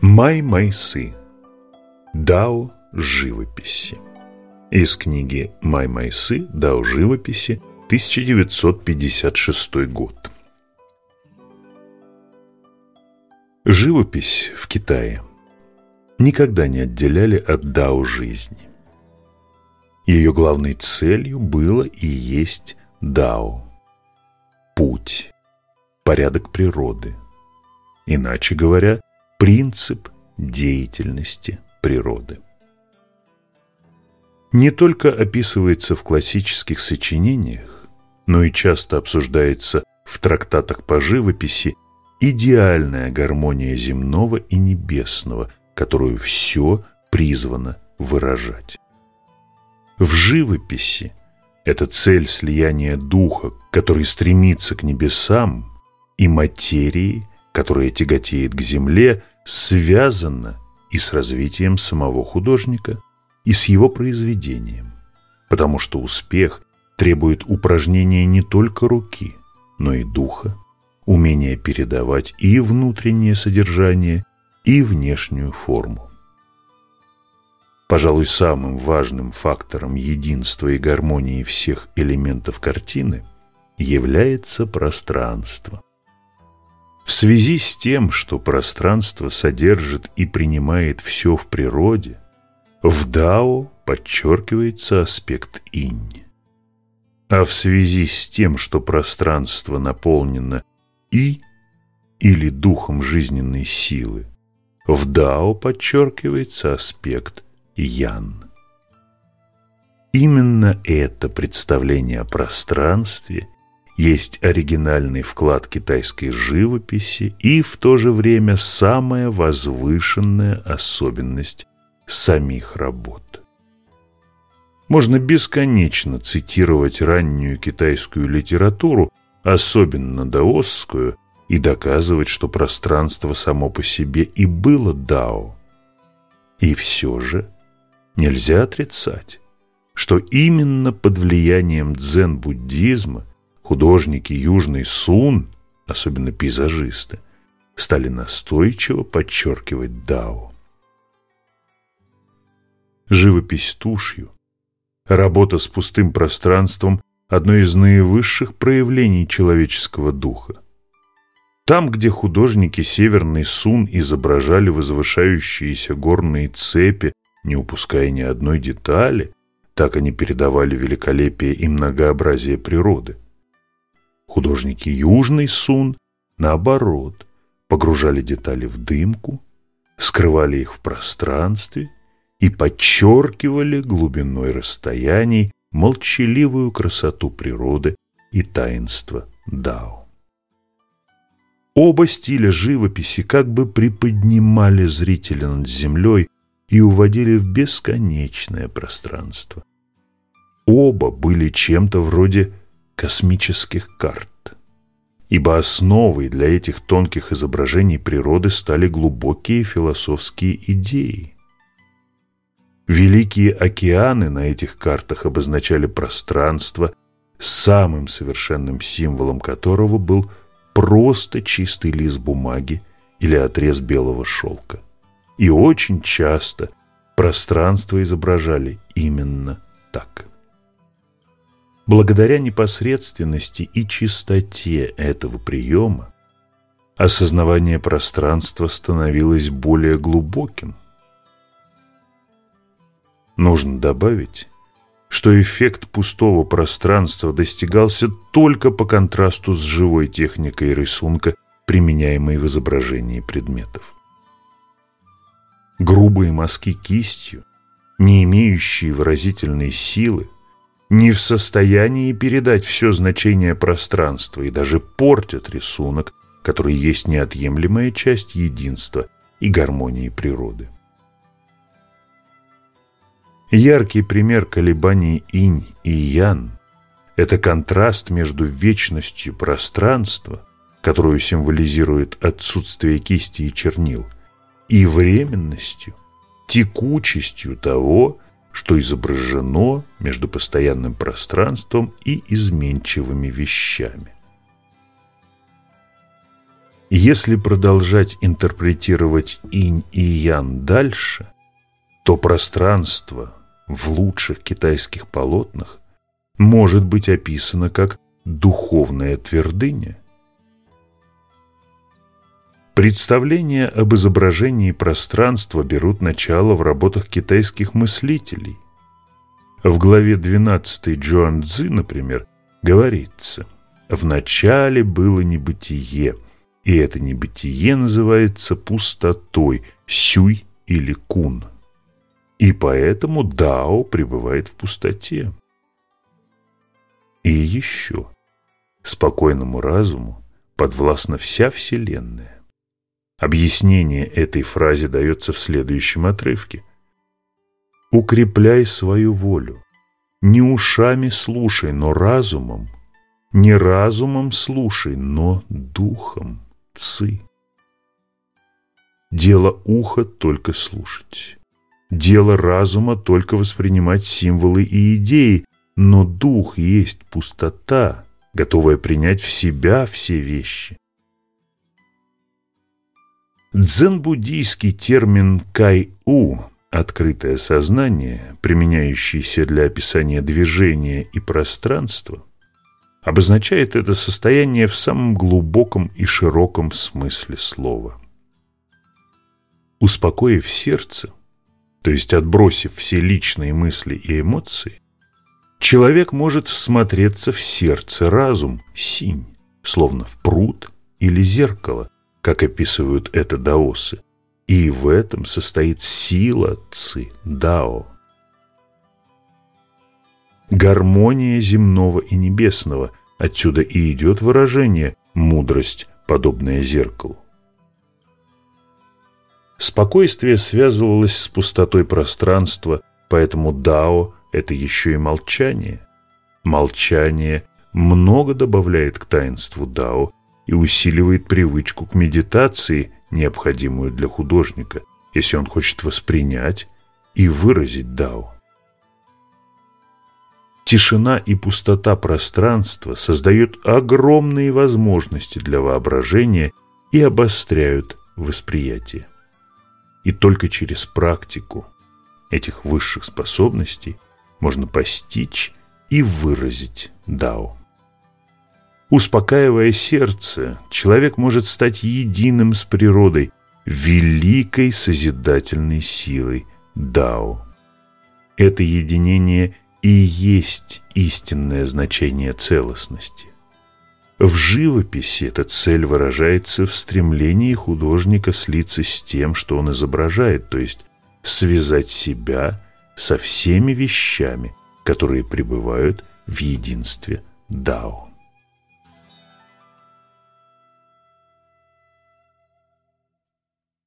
Май Майсы. Дао живописи. Из книги Май Майсы Дао живописи 1956 год. Живопись в Китае никогда не отделяли от дао жизни. Ее главной целью было и есть дао – путь, порядок природы, иначе говоря, принцип деятельности природы. Не только описывается в классических сочинениях, но и часто обсуждается в трактатах по живописи идеальная гармония земного и небесного, которую все призвано выражать. В живописи эта цель слияния духа, который стремится к небесам, и материи, которая тяготеет к земле, связана и с развитием самого художника, и с его произведением, потому что успех требует упражнения не только руки, но и духа, умение передавать и внутреннее содержание, и внешнюю форму. Пожалуй, самым важным фактором единства и гармонии всех элементов картины является пространство. В связи с тем, что пространство содержит и принимает все в природе, в Дао подчеркивается аспект инь. А в связи с тем, что пространство наполнено и или духом жизненной силы. В Дао подчеркивается аспект Ян. Именно это представление о пространстве есть оригинальный вклад китайской живописи и в то же время самая возвышенная особенность самих работ. Можно бесконечно цитировать раннюю китайскую литературу, особенно даосскую, и доказывать, что пространство само по себе и было дао. И все же нельзя отрицать, что именно под влиянием дзен-буддизма художники Южный Сун, особенно пейзажисты, стали настойчиво подчеркивать дао. Живопись тушью, работа с пустым пространством одно из наивысших проявлений человеческого духа. Там, где художники Северный Сун изображали возвышающиеся горные цепи, не упуская ни одной детали, так они передавали великолепие и многообразие природы. Художники Южный Сун, наоборот, погружали детали в дымку, скрывали их в пространстве и подчеркивали глубиной расстояний молчаливую красоту природы и таинство Дао. Оба стиля живописи как бы приподнимали зрителя над землей и уводили в бесконечное пространство. Оба были чем-то вроде космических карт, ибо основой для этих тонких изображений природы стали глубокие философские идеи. Великие океаны на этих картах обозначали пространство, самым совершенным символом которого был просто чистый лист бумаги или отрез белого шелка. И очень часто пространство изображали именно так. Благодаря непосредственности и чистоте этого приема осознавание пространства становилось более глубоким – Нужно добавить, что эффект пустого пространства достигался только по контрасту с живой техникой рисунка, применяемой в изображении предметов. Грубые мазки кистью, не имеющие выразительной силы, не в состоянии передать все значение пространства и даже портят рисунок, который есть неотъемлемая часть единства и гармонии природы. Яркий пример колебаний инь и ян – это контраст между вечностью пространства, которую символизирует отсутствие кисти и чернил, и временностью, текучестью того, что изображено между постоянным пространством и изменчивыми вещами. Если продолжать интерпретировать инь и ян дальше, то пространство в лучших китайских полотнах может быть описано как духовная твердыня. Представления об изображении пространства берут начало в работах китайских мыслителей. В главе 12 Джуан Цзы, например, говорится «В начале было небытие, и это небытие называется пустотой, сюй или кун. И поэтому Дао пребывает в пустоте». И еще, спокойному разуму подвластна вся Вселенная. Объяснение этой фразе дается в следующем отрывке. «Укрепляй свою волю, не ушами слушай, но разумом, не разумом слушай, но духом, ци». Дело уха только слушать, дело разума только воспринимать символы и идеи, но дух есть пустота, готовая принять в себя все вещи. Дзен-буддийский термин «кай-у» – открытое сознание, применяющееся для описания движения и пространства, обозначает это состояние в самом глубоком и широком смысле слова. Успокоив сердце, то есть отбросив все личные мысли и эмоции, человек может всмотреться в сердце разум, синь, словно в пруд или зеркало, как описывают это даосы. И в этом состоит сила ци, дао. Гармония земного и небесного. Отсюда и идет выражение «мудрость, подобная зеркалу». Спокойствие связывалось с пустотой пространства, поэтому дао – это еще и молчание. Молчание много добавляет к таинству дао и усиливает привычку к медитации, необходимую для художника, если он хочет воспринять и выразить дао. Тишина и пустота пространства создают огромные возможности для воображения и обостряют восприятие. И только через практику этих высших способностей можно постичь и выразить дао. Успокаивая сердце, человек может стать единым с природой, великой созидательной силой Дао. Это единение и есть истинное значение целостности. В живописи эта цель выражается в стремлении художника слиться с тем, что он изображает, то есть связать себя со всеми вещами, которые пребывают в единстве Дао.